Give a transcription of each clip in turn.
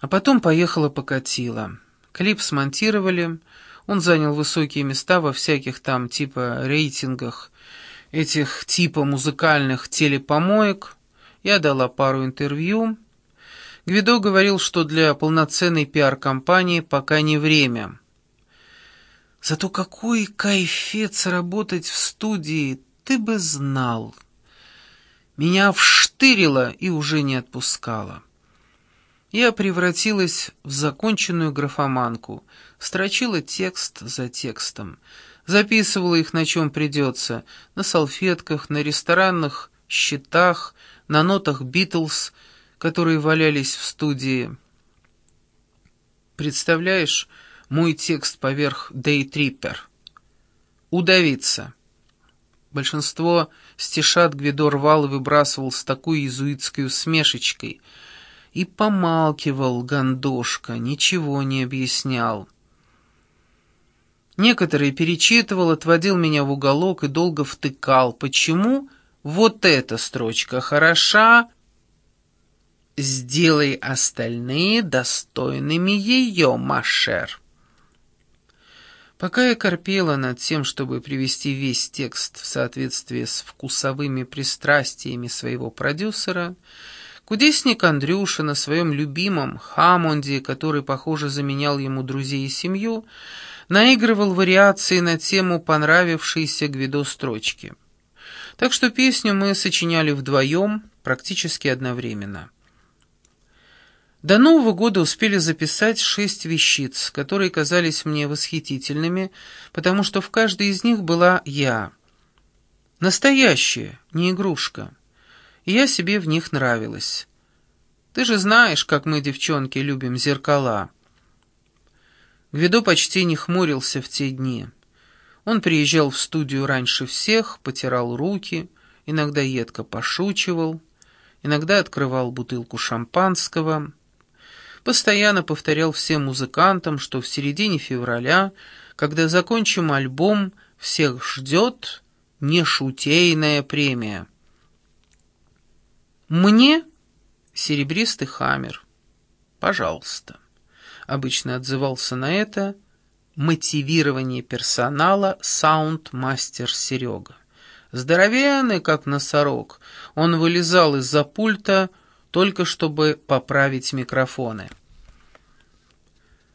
А потом поехала-покатила. Клип смонтировали, он занял высокие места во всяких там типа рейтингах, этих типа музыкальных телепомоек. Я дала пару интервью. Гвидо говорил, что для полноценной пиар-компании пока не время. Зато какой кайфец работать в студии, ты бы знал. Меня вштырило и уже не отпускало. Я превратилась в законченную графоманку, строчила текст за текстом, записывала их на чем придется, на салфетках, на ресторанных счетах, на нотах «Битлз», которые валялись в студии. Представляешь, мой текст поверх «Дейтриппер». «Удавиться». Большинство стишат Гвидо рвал и выбрасывал с такой иезуитской усмешечкой — и помалкивал Гандошка, ничего не объяснял. Некоторые перечитывал, отводил меня в уголок и долго втыкал. Почему вот эта строчка хороша? Сделай остальные достойными ее, Машер. Пока я корпела над тем, чтобы привести весь текст в соответствие с вкусовыми пристрастиями своего продюсера, Кудесник Андрюша на своем любимом Хамонде, который, похоже, заменял ему друзей и семью, наигрывал вариации на тему понравившейся Гвидо строчки. Так что песню мы сочиняли вдвоем, практически одновременно. До Нового года успели записать шесть вещиц, которые казались мне восхитительными, потому что в каждой из них была я. Настоящая, не игрушка и я себе в них нравилась. Ты же знаешь, как мы, девчонки, любим зеркала. Гвидо почти не хмурился в те дни. Он приезжал в студию раньше всех, потирал руки, иногда едко пошучивал, иногда открывал бутылку шампанского, постоянно повторял всем музыкантам, что в середине февраля, когда закончим альбом, всех ждет нешутейная премия. «Мне серебристый хаммер. Пожалуйста». Обычно отзывался на это мотивирование персонала саунд-мастер Серега. Здоровенный, как носорог, он вылезал из-за пульта, только чтобы поправить микрофоны.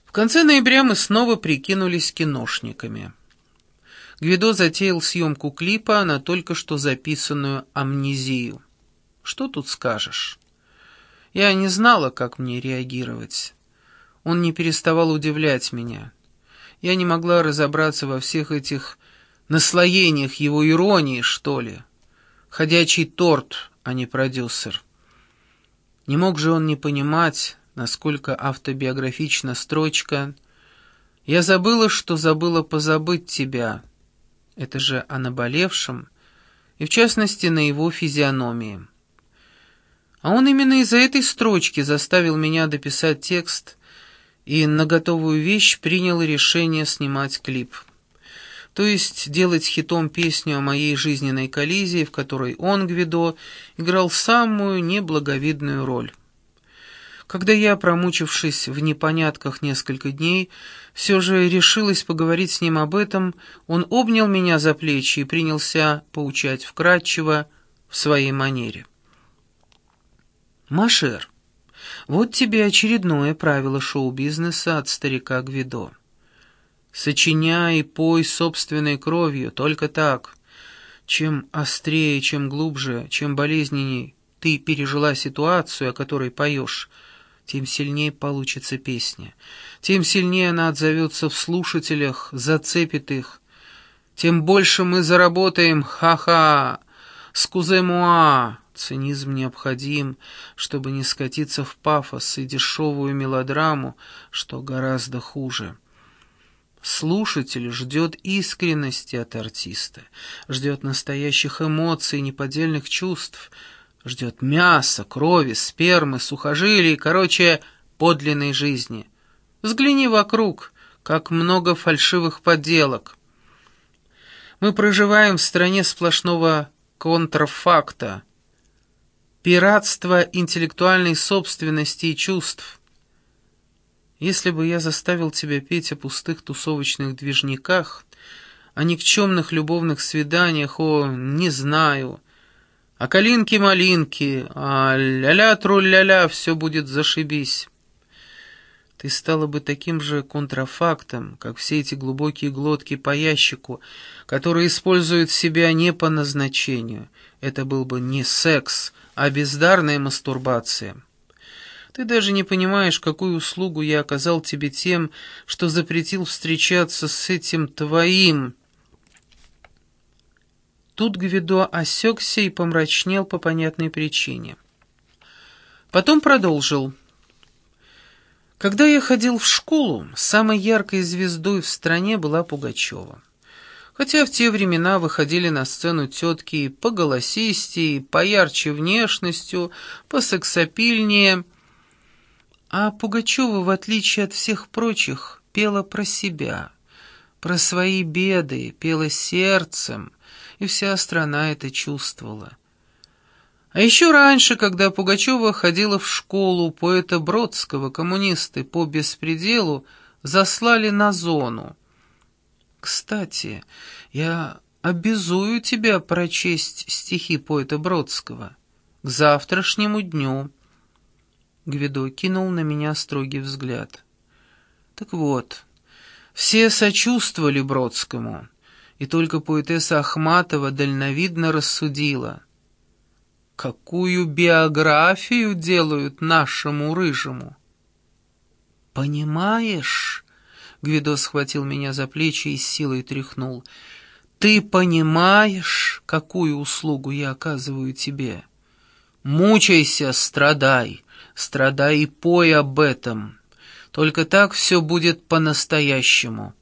В конце ноября мы снова прикинулись киношниками. Гвидо затеял съемку клипа на только что записанную «Амнезию». Что тут скажешь? Я не знала, как мне реагировать. Он не переставал удивлять меня. Я не могла разобраться во всех этих наслоениях его иронии, что ли. Ходячий торт, а не продюсер. Не мог же он не понимать, насколько автобиографична строчка «Я забыла, что забыла позабыть тебя». Это же о наболевшем, и в частности на его физиономии. А он именно из-за этой строчки заставил меня дописать текст и на готовую вещь принял решение снимать клип. То есть делать хитом песню о моей жизненной коллизии, в которой он, Гвидо, играл самую неблаговидную роль. Когда я, промучившись в непонятках несколько дней, все же решилась поговорить с ним об этом, он обнял меня за плечи и принялся поучать вкратчиво в своей манере. Машер, вот тебе очередное правило шоу-бизнеса от старика Гвидо. Сочиняй и пой собственной кровью, только так. Чем острее, чем глубже, чем болезненней ты пережила ситуацию, о которой поешь, тем сильнее получится песня, тем сильнее она отзовется в слушателях, зацепит их, тем больше мы заработаем, ха-ха, скуземуа, Цинизм необходим, чтобы не скатиться в пафос и дешевую мелодраму, что гораздо хуже. Слушатель ждет искренности от артиста, ждет настоящих эмоций, неподдельных чувств, ждет мяса, крови, спермы, сухожилий, короче, подлинной жизни. Взгляни вокруг, как много фальшивых подделок. Мы проживаем в стране сплошного контрафакта, пиратство интеллектуальной собственности и чувств. Если бы я заставил тебя петь о пустых тусовочных движниках, о никчемных любовных свиданиях, о, не знаю, о калинке-малинке, а ля-ля-тру-ля-ля, все будет зашибись. Ты стала бы таким же контрафактом, как все эти глубокие глотки по ящику, которые используют себя не по назначению. Это был бы не секс, а бездарная мастурбация. Ты даже не понимаешь, какую услугу я оказал тебе тем, что запретил встречаться с этим твоим. Тут Гвидо осекся и помрачнел по понятной причине. Потом продолжил. Когда я ходил в школу, самой яркой звездой в стране была Пугачева. Хотя в те времена выходили на сцену тетки поголосистее, поярче внешностью, посексапильнее. А Пугачева, в отличие от всех прочих, пела про себя, про свои беды, пела сердцем, и вся страна это чувствовала. А еще раньше, когда Пугачева ходила в школу поэта Бродского, коммунисты по беспределу заслали на зону. Кстати, я обязую тебя прочесть стихи поэта Бродского к завтрашнему дню. Гвидо кинул на меня строгий взгляд. Так вот, все сочувствовали Бродскому, и только поэтесса Ахматова дальновидно рассудила — Какую биографию делают нашему рыжему? Понимаешь? Гвидо схватил меня за плечи и с силой тряхнул. Ты понимаешь, какую услугу я оказываю тебе? Мучайся, страдай, страдай и пой об этом. Только так все будет по-настоящему.